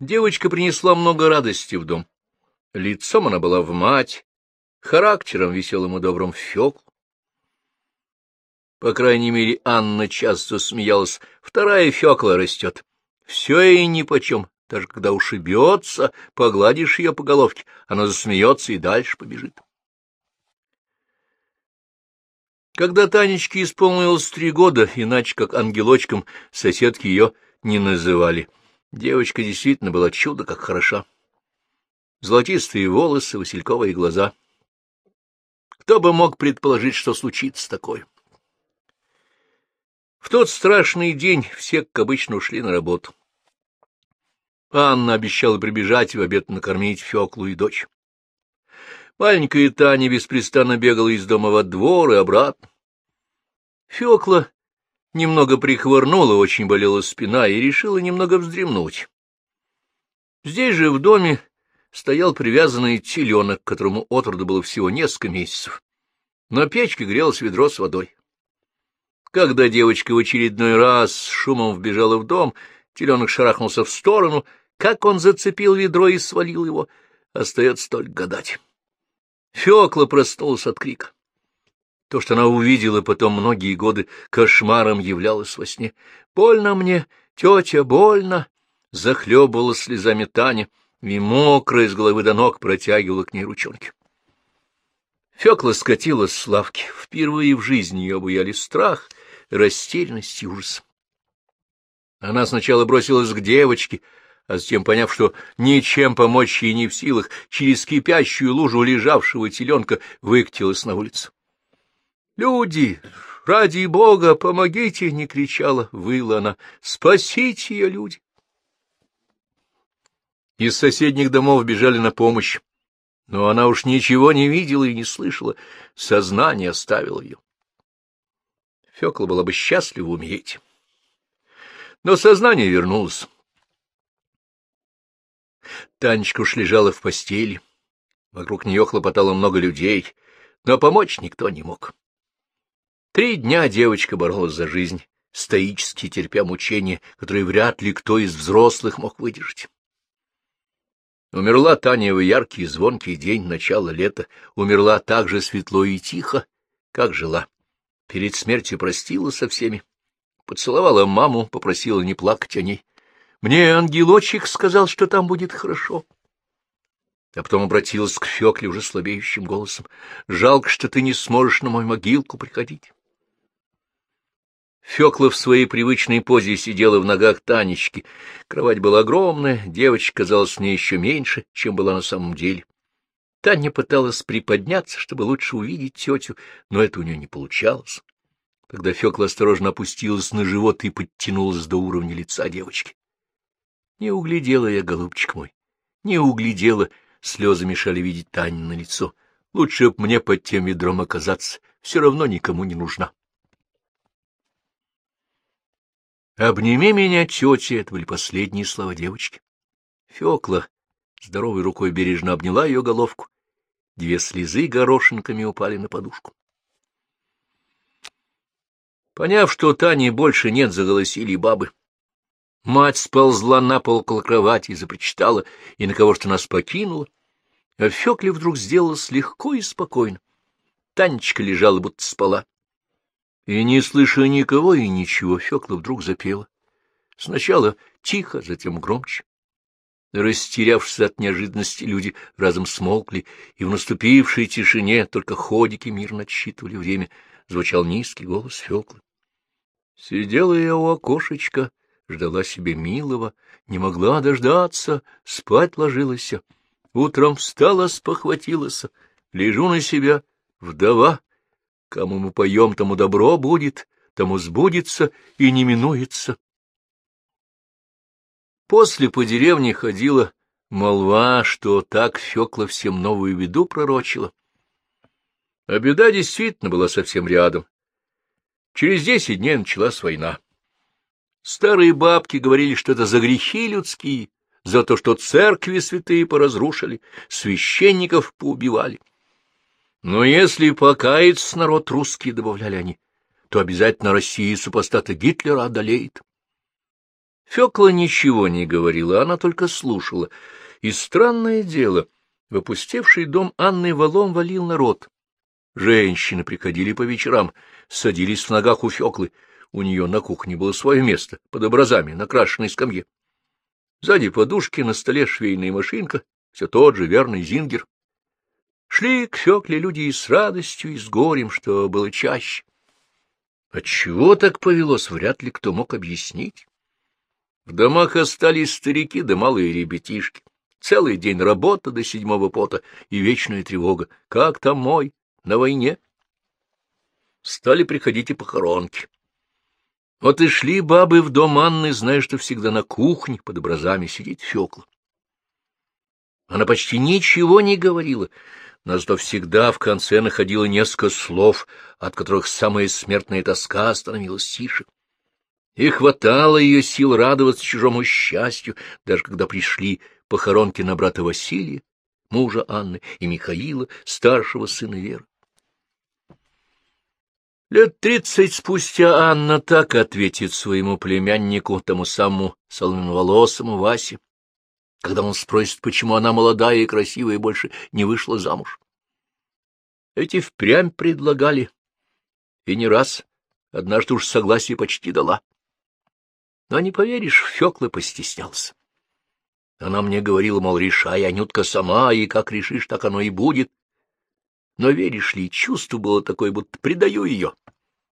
Девочка принесла много радости в дом. Лицом она была в мать, характером веселым и добрым в Феклу. По крайней мере, Анна часто смеялась. Вторая Фекла растет. Все ей нипочем. Даже когда ушибется, погладишь ее по головке, она засмеется и дальше побежит. Когда Танечке исполнилось три года, иначе как ангелочком, соседки ее не называли. Девочка действительно была чудо как хороша. Золотистые волосы, васильковые глаза. Кто бы мог предположить, что случится такое? В тот страшный день все, как обычно, ушли на работу. Анна обещала прибежать и в обед накормить Феклу и дочь. Маленькая Таня беспрестанно бегала из дома во двор и обратно. Фёкла немного прихворнула, очень болела спина и решила немного вздремнуть. Здесь же в доме стоял привязанный теленок, которому от было всего несколько месяцев. На печке грелось ведро с водой. Когда девочка в очередной раз с шумом вбежала в дом, теленок шарахнулся в сторону. Как он зацепил ведро и свалил его, остается только гадать. Фёкла проснулась от крика. То, что она увидела потом многие годы, кошмаром являлось во сне. «Больно мне, тетя, больно!» Захлебывала слезами Таня и мокрая с головы до ног протягивала к ней ручонки. Фёкла скатилась с лавки. Впервые в жизни ее обуяли страх, растерянность и ужас. Она сначала бросилась к девочке, а затем, поняв, что ничем помочь ей не в силах, через кипящую лужу лежавшего теленка выкатилась на улицу. «Люди, ради Бога, помогите!» — не кричала, выла она. «Спасите ее, люди!» Из соседних домов бежали на помощь, но она уж ничего не видела и не слышала, сознание оставило ее. Фёкла была бы счастлива умереть. Но сознание вернулось. Танечка уж лежала в постели. Вокруг нее хлопотало много людей, но помочь никто не мог. Три дня девочка боролась за жизнь, стоически терпя мучения, которые вряд ли кто из взрослых мог выдержать. Умерла Таня в яркий звонкий день начала лета, умерла так же светло и тихо, как жила. Перед смертью простила со всеми, поцеловала маму, попросила не плакать о ней. Мне ангелочек сказал, что там будет хорошо. А потом обратилась к Фекле уже слабеющим голосом. Жалко, что ты не сможешь на мою могилку приходить. Фёкла в своей привычной позе сидела в ногах Танечки. Кровать была огромная, девочка казалась мне еще меньше, чем была на самом деле. Таня пыталась приподняться, чтобы лучше увидеть тетю, но это у нее не получалось. Тогда Фёкла осторожно опустилась на живот и подтянулась до уровня лица девочки. Не углядела я, голубчик мой, не углядела, слезы мешали видеть Тане на лицо. Лучше б мне под тем ведром оказаться, все равно никому не нужна. «Обними меня, тетя!» — это были последние слова девочки. Фёкла здоровой рукой бережно обняла ее головку. Две слезы горошинками упали на подушку. Поняв, что Тани больше нет, заголосили бабы. Мать сползла на пол около кровати и запричитала, и на кого что нас покинула. А Фёкле вдруг сделалось легко и спокойно. Танечка лежала, будто спала. И, не слыша никого и ничего, Фёкла вдруг запела. Сначала тихо, затем громче. Растерявшись от неожиданности, люди разом смолкли, и в наступившей тишине только ходики мирно отсчитывали время. Звучал низкий голос Фёклы. Сидела я у окошечка, ждала себе милого, не могла дождаться, спать ложилась. Утром встала, спохватилась, лежу на себя, вдова, Кому мы поем, тому добро будет, тому сбудется и не минуется. После по деревне ходила молва, что так Фёкла всем новую беду пророчила. А беда действительно была совсем рядом. Через десять дней началась война. Старые бабки говорили, что это за грехи людские, за то, что церкви святые поразрушили, священников поубивали. Но если покаяться народ русский, — добавляли они, — то обязательно Россия супостата Гитлера одолеет. Фёкла ничего не говорила, она только слушала. И странное дело, в опустевший дом Анны валом валил народ. Женщины приходили по вечерам, садились в ногах у Фёклы. У нее на кухне было свое место, под образами, на крашенной скамье. Сзади подушки, на столе швейная машинка, все тот же верный зингер. Шли к Фекле люди и с радостью, и с горем, что было чаще. Отчего так повелось, вряд ли кто мог объяснить. В домах остались старики да малые ребятишки. Целый день работа до седьмого пота и вечная тревога. Как там мой? На войне? Стали приходить и похоронки. Вот и шли бабы в дом Анны, зная, что всегда на кухне под образами сидит Фёкла. Она почти ничего не говорила, но зато всегда в конце находила несколько слов, от которых самая смертная тоска становилась тише. И хватало ее сил радоваться чужому счастью, даже когда пришли похоронки на брата Василия, мужа Анны, и Михаила, старшего сына Веры. Лет тридцать спустя Анна так ответит своему племяннику, тому самому соломенноволосому Васе, когда он спросит, почему она молодая и красивая и больше не вышла замуж. Эти впрямь предлагали, и не раз, однажды уж согласие почти дала. Но не поверишь, Фёкла постеснялся. Она мне говорила, мол, решай, Анютка, сама, и как решишь, так оно и будет. Но, веришь ли, чувство было такое, будто предаю ее.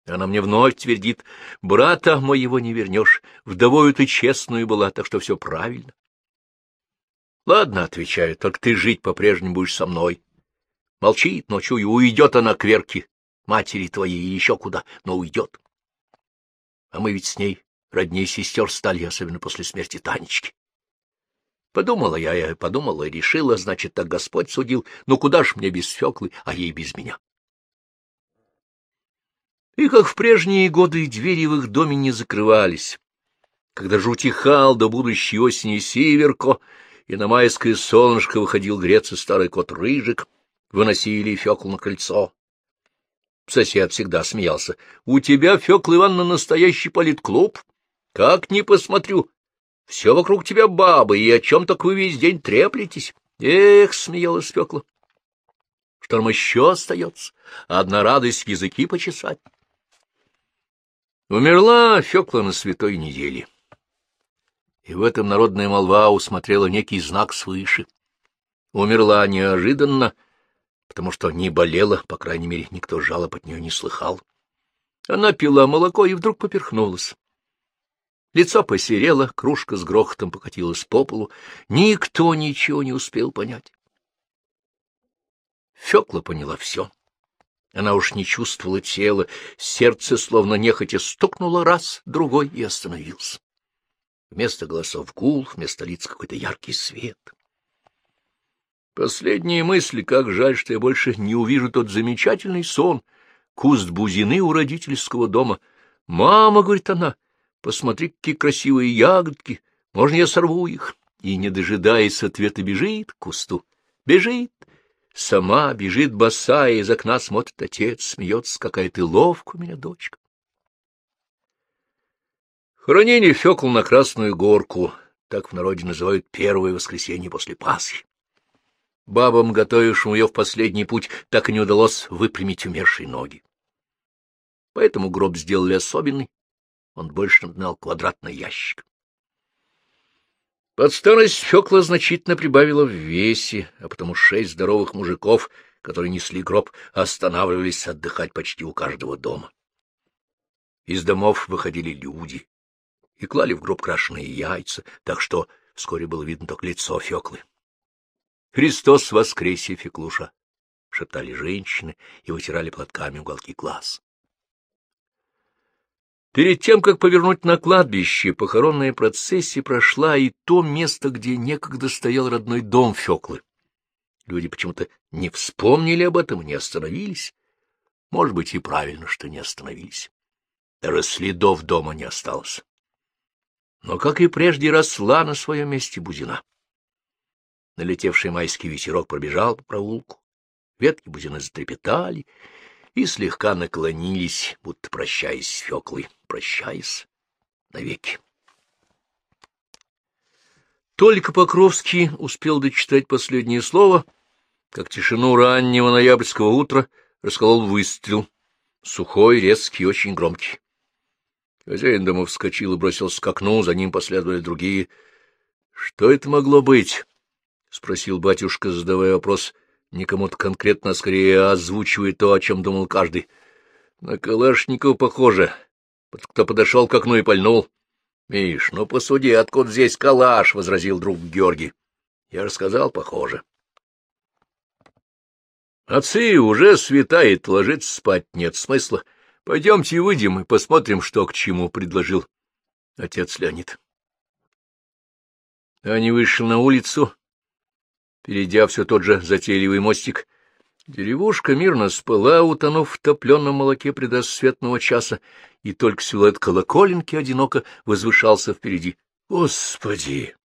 Она мне вновь твердит, брата моего не вернешь, вдовою ты честную была, так что все правильно. Ладно, отвечаю, только ты жить по-прежнему будешь со мной. Молчит, но чую, уйдет она к Верке, матери твоей, и еще куда, но уйдет. А мы ведь с ней родней сестер стали, особенно после смерти Танечки. Подумала я, я подумала и решила, значит, так Господь судил, ну куда ж мне без Феклы, а ей без меня. И как в прежние годы двери в их доме не закрывались. Когда же утихал до будущей осени северко, и на майское солнышко выходил греться старый кот Рыжик, выносили Феклу на крыльцо. Сосед всегда смеялся. — У тебя, Фекла Ивановна, настоящий политклуб. Как ни посмотрю, все вокруг тебя бабы, и о чем так вы весь день треплетесь? Эх, смеялась Фекла. Что нам еще остается? Одна радость языки почесать. Умерла Фекла на святой неделе. И в этом народная молва усмотрела некий знак свыше. Умерла неожиданно, потому что не болела, по крайней мере, никто жалоб от нее не слыхал. Она пила молоко и вдруг поперхнулась. Лицо посерело, кружка с грохотом покатилась по полу. Никто ничего не успел понять. Фёкла поняла все. Она уж не чувствовала тела, сердце словно нехотя стукнуло раз, другой и остановился. Вместо голосов гул, вместо лиц какой-то яркий свет. Последние мысли, как жаль, что я больше не увижу тот замечательный сон, куст бузины у родительского дома. «Мама», — говорит она, — Посмотри, какие красивые ягодки, можно я сорву их? И, не дожидаясь ответа, бежит к кусту. Бежит. Сама бежит босая, из окна смотрит отец, смеется, какая ты ловкая у меня дочка. Хоронение Фёкл на Красную Горку, так в народе называют первое воскресенье после Пасхи. Бабам, готовившим ее в последний путь, так и не удалось выпрямить умершие ноги. Поэтому гроб сделали особенный, он больше напоминал квадратный ящик. Под старость Фёкла значительно прибавила в весе, а потому шесть здоровых мужиков, которые несли гроб, останавливались отдыхать почти у каждого дома. Из домов выходили люди и клали в гроб крашеные яйца, так что вскоре было видно только лицо Фёклы. «Христос воскресе, Феклуша!» — шептали женщины и вытирали платками уголки глаз. Перед тем, как повернуть на кладбище, похоронная процессия прошла и то место, где некогда стоял родной дом Феклы. Люди почему-то не вспомнили об этом, не остановились. Может быть, и правильно, что не остановились. Даже следов дома не осталось. Но, как и прежде, росла на своем месте бузина. Налетевший майский ветерок пробежал по проулку. Ветки бузины затрепетали, и слегка наклонились, будто прощаясь с Феклой, прощаясь навеки. Только Покровский успел дочитать последнее слово, как тишину раннего ноябрьского утра расколол выстрел, сухой, резкий, очень громкий. Хозяин дома вскочил и бросился к окну, за ним последовали другие. — Что это могло быть? — спросил батюшка, задавая вопрос не кому-то конкретно, а скорее озвучивая то, о чем думал каждый. — На Калашникова похоже. Кто подошел к окну и пальнул. — Миш, ну посуди, откуда здесь калаш? — возразил друг Георгий. — Я же сказал, похоже. — Отцы, уже светает, ложиться спать нет смысла. Пойдемте выйдем и посмотрим, что к чему, — предложил отец Леонид. Они вышли на улицу, перейдя все тот же затейливый мостик. Деревушка мирно спала, утонув в топленном молоке предрассветного часа, и только силуэт колоколенки одиноко возвышался впереди. Господи!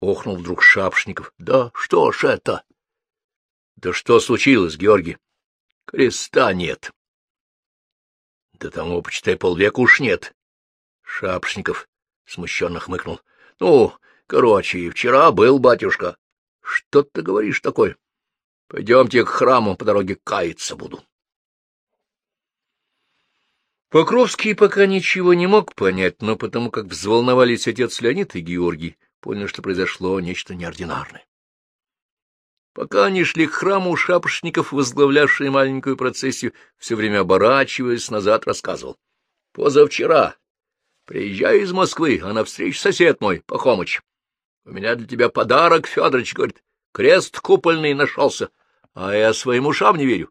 Охнул вдруг Шапшников. Да что ж это? Да что случилось, Георгий? Креста нет. Да тому, почитай, полвека уж нет. Шапшников смущенно хмыкнул. — Ну, короче, вчера был батюшка. Что ты говоришь такое? Пойдемте к храму, по дороге каяться буду. Покровский пока ничего не мог понять, но потому как взволновались отец Леонид и Георгий, понял, что произошло нечто неординарное. Пока они шли к храму, шапошников, возглавлявший маленькую процессию, все время оборачиваясь назад, рассказывал. — Позавчера приезжаю из Москвы, а навстречу сосед мой, Пахомыч. У меня для тебя подарок, Федорович, говорит, крест купольный нашелся, а я своим ушам не верю.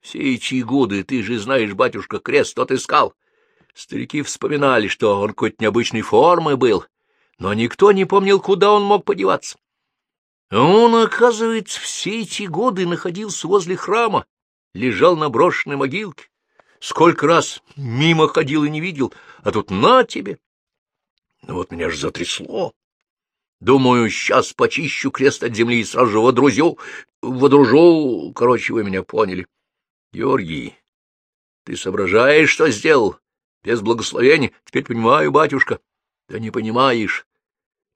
Все эти годы, ты же знаешь, батюшка, крест тот искал. Старики вспоминали, что он какой-то необычной формы был, но никто не помнил, куда он мог подеваться. Он, оказывается, все эти годы находился возле храма, лежал на брошенной могилке. Сколько раз мимо ходил и не видел, а тут на тебе. Ну вот меня ж затрясло. Думаю, сейчас почищу крест от земли и сразу же водрузю, водружу. Короче, вы меня поняли. Георгий, ты соображаешь, что сделал? Без благословения. Теперь понимаю, батюшка. Да не понимаешь.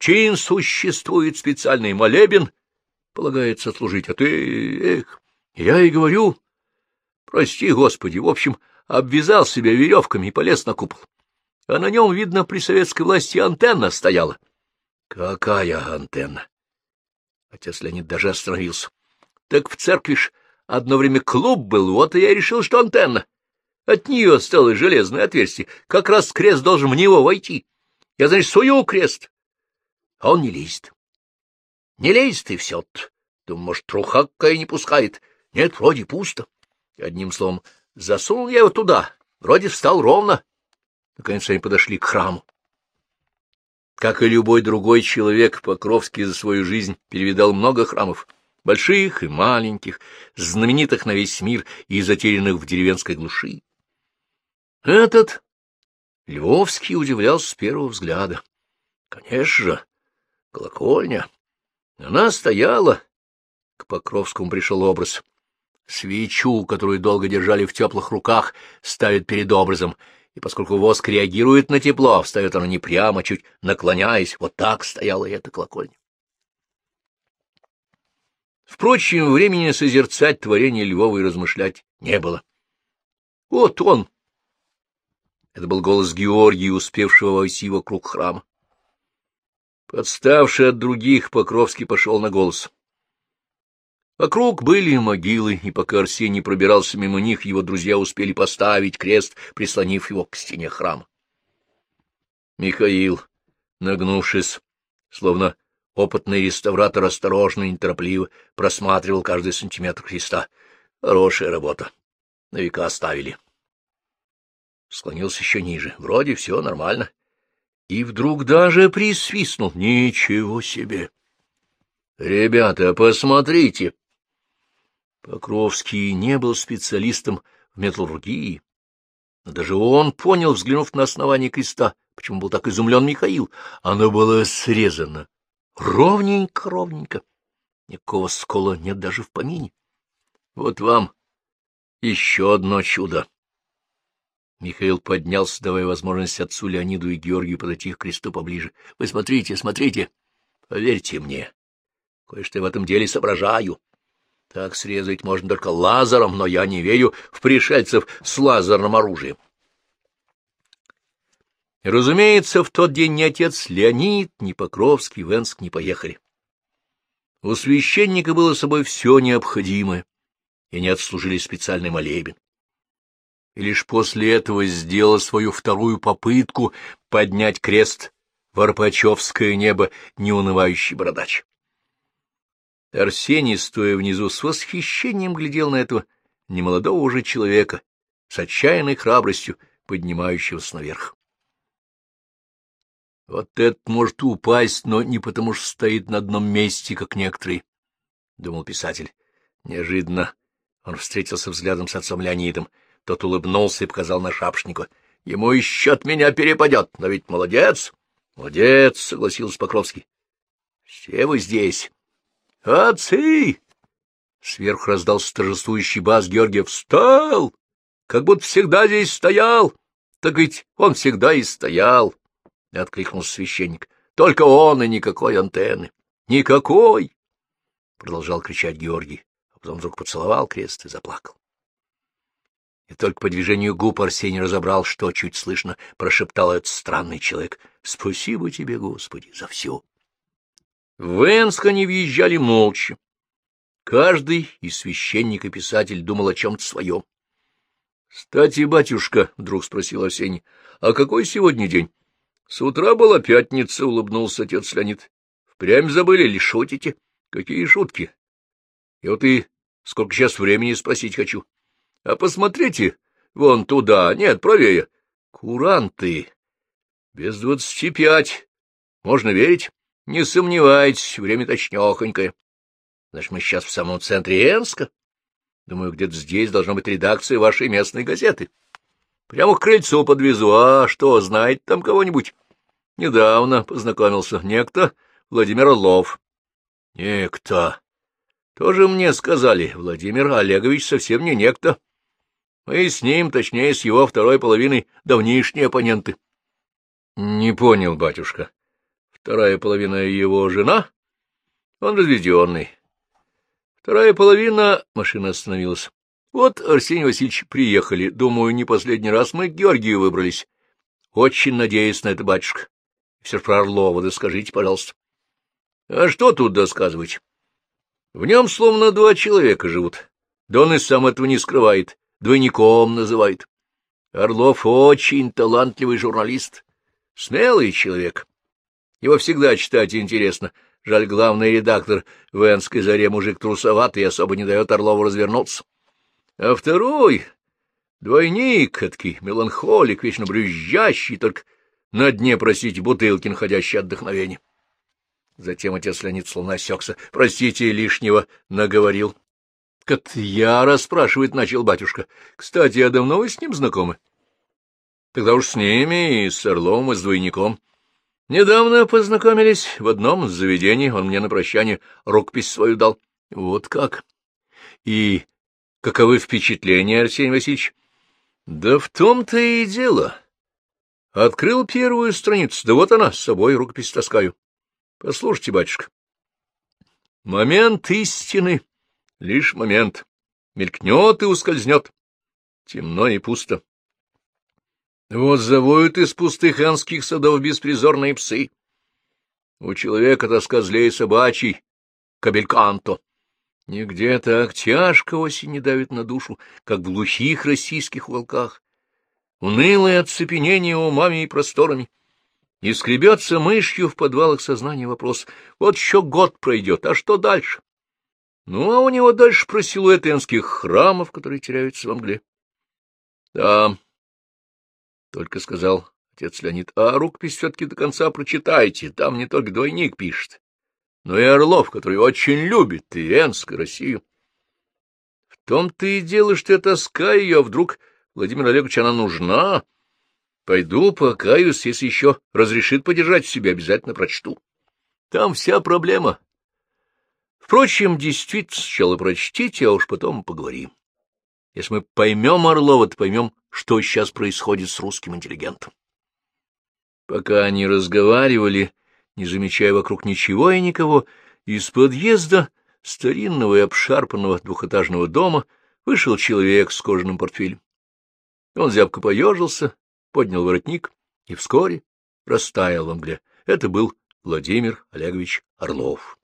Чин существует специальный молебен, полагается служить, а ты... Эх, я и говорю... Прости, Господи, в общем, обвязал себя веревками и полез на купол. А на нем, видно, при советской власти антенна стояла. Какая антенна? Отец Леонид даже остановился. Так в церкви ж одно время клуб был, вот и я решил, что антенна. От нее осталось железное отверстие. Как раз крест должен в него войти. Я, значит, сую крест, а он не лезет. Не лезет, и все -то. Думаю, может, труха какая не пускает. Нет, вроде пусто. Одним словом, засунул я его туда, вроде встал ровно. Наконец они подошли к храму. Как и любой другой человек, Покровский за свою жизнь перевидал много храмов, больших и маленьких, знаменитых на весь мир и затерянных в деревенской глуши. Этот Львовский удивлялся с первого взгляда. Конечно же, Колокольня. Она стояла. К Покровскому пришел образ. Свечу, которую долго держали в теплых руках, ставят перед образом, и поскольку воск реагирует на тепло, встает оно не прямо, чуть наклоняясь, вот так стояла эта колокольня. Впрочем, времени созерцать творение Львова и размышлять не было. Вот он! Это был голос Георгия, успевшего войти вокруг храма. Подставший от других, Покровский пошел на голос. Вокруг были могилы, и пока Арсений пробирался мимо них, его друзья успели поставить крест, прислонив его к стене храма. Михаил, нагнувшись, словно опытный реставратор, осторожно и неторопливо просматривал каждый сантиметр креста. Хорошая работа. На века оставили. Склонился еще ниже. Вроде все нормально и вдруг даже присвистнул. Ничего себе! Ребята, посмотрите! Покровский не был специалистом в металлургии, но даже он понял, взглянув на основание креста, почему был так изумлен Михаил. Оно было срезано ровненько-ровненько. Никакого скола нет даже в помине. Вот вам еще одно чудо. Михаил поднялся, давая возможность отцу Леониду и Георгию подойти к кресту поближе. — Вы смотрите, смотрите! Поверьте мне, кое-что в этом деле соображаю. Так срезать можно только лазером, но я не верю в пришельцев с лазерным оружием. разумеется, в тот день ни отец Леонид, ни Покровский в Энск не поехали. У священника было с собой все необходимое, и не отслужили специальный молебен. И лишь после этого сделал свою вторую попытку поднять крест в Арпачевское небо неунывающий бородач. Арсений, стоя внизу, с восхищением глядел на этого немолодого уже человека, с отчаянной храбростью, поднимающегося наверх. Вот этот может упасть, но не потому что стоит на одном месте, как некоторые, — думал писатель. Неожиданно он встретился взглядом с отцом Леонидом. Тот улыбнулся и показал на шапшнику. — Ему еще от меня перепадет, но ведь молодец. — Молодец, — согласился Покровский. — Все вы здесь. «Отцы!» Сверху раздался торжествующий бас Георгия. «Встал! Как будто всегда здесь стоял! Так ведь он всегда и стоял!» — откликнулся священник. «Только он и никакой антенны! Никакой!» — продолжал кричать Георгий, а потом вдруг поцеловал крест и заплакал. И только по движению губ Арсений разобрал, что чуть слышно прошептал этот странный человек. «Спасибо тебе, Господи, за все!» В Энск они въезжали молча. Каждый, и священник, и писатель, думал о чем-то своем. — Кстати, батюшка, — вдруг спросил Арсений, — а какой сегодня день? — С утра была пятница, — улыбнулся отец Леонид. — Впрямь забыли или шутите? Какие шутки? И вот и сколько сейчас времени спросить хочу. А посмотрите, вон туда, нет, правее. Куранты. Без двадцати пять. Можно верить? Не сомневайтесь, время точнёхонькое. Значит, мы сейчас в самом центре Энска. Думаю, где-то здесь должна быть редакция вашей местной газеты. Прямо к крыльцу подвезу. А что, знает там кого-нибудь? Недавно познакомился некто Владимир Орлов. Некто. Тоже мне сказали, Владимир Олегович совсем не некто. Мы с ним, точнее, с его второй половиной, давнишние оппоненты. — Не понял, батюшка вторая половина его жена, он разведенный. Вторая половина... Машина остановилась. Вот, Арсений Васильевич, приехали. Думаю, не последний раз мы к Георгию выбрались. Очень надеюсь на это, батюшка. Все про Орлова, да скажите, пожалуйста. А что тут досказывать? В нем словно два человека живут. Да он и сам этого не скрывает. Двойником называет. Орлов очень талантливый журналист. Смелый человек. Его всегда читать интересно. Жаль, главный редактор в Энской заре мужик трусоватый и особо не дает Орлову развернуться. А второй — двойник, эдакий, меланхолик, вечно брюзжащий, только на дне просить бутылки, находящие отдохновение. Затем отец Леонид словно осекся. — Простите, лишнего наговорил. — Как я расспрашивать начал батюшка. — Кстати, а давно вы с ним знакомы? — Тогда уж с ними и с Орловым, и с двойником. — Недавно познакомились в одном заведении, он мне на прощание рукопись свою дал. Вот как. И каковы впечатления, Арсений Васильевич? Да в том-то и дело. Открыл первую страницу, да вот она, с собой рукопись таскаю. Послушайте, батюшка. Момент истины, лишь момент. Мелькнет и ускользнет. Темно и пусто. Вот завоют из пустых анских садов беспризорные псы. У человека тоска злее собачий, кабельканто. Нигде так тяжко осень не давит на душу, как в глухих российских волках. Унылое оцепенение умами и просторами. И скребется мышью в подвалах сознания вопрос. Вот еще год пройдет, а что дальше? Ну, а у него дальше про силуэты энских храмов, которые теряются во мгле. Да, только сказал отец Леонид, а рукопись все-таки до конца прочитайте, там не только двойник пишет, но и Орлов, который очень любит и Энск, Россию. В том-то и дело, что я таскаю ее, а вдруг Владимир Олегович она нужна. Пойду покаюсь, если еще разрешит подержать в себе, обязательно прочту. Там вся проблема. Впрочем, действительно, сначала прочтите, а уж потом поговорим. Если мы поймем Орлова, то поймем, что сейчас происходит с русским интеллигентом. Пока они разговаривали, не замечая вокруг ничего и никого, из подъезда старинного и обшарпанного двухэтажного дома вышел человек с кожаным портфелем. Он зябко поежился, поднял воротник и вскоре растаял во мгле. Это был Владимир Олегович Орлов.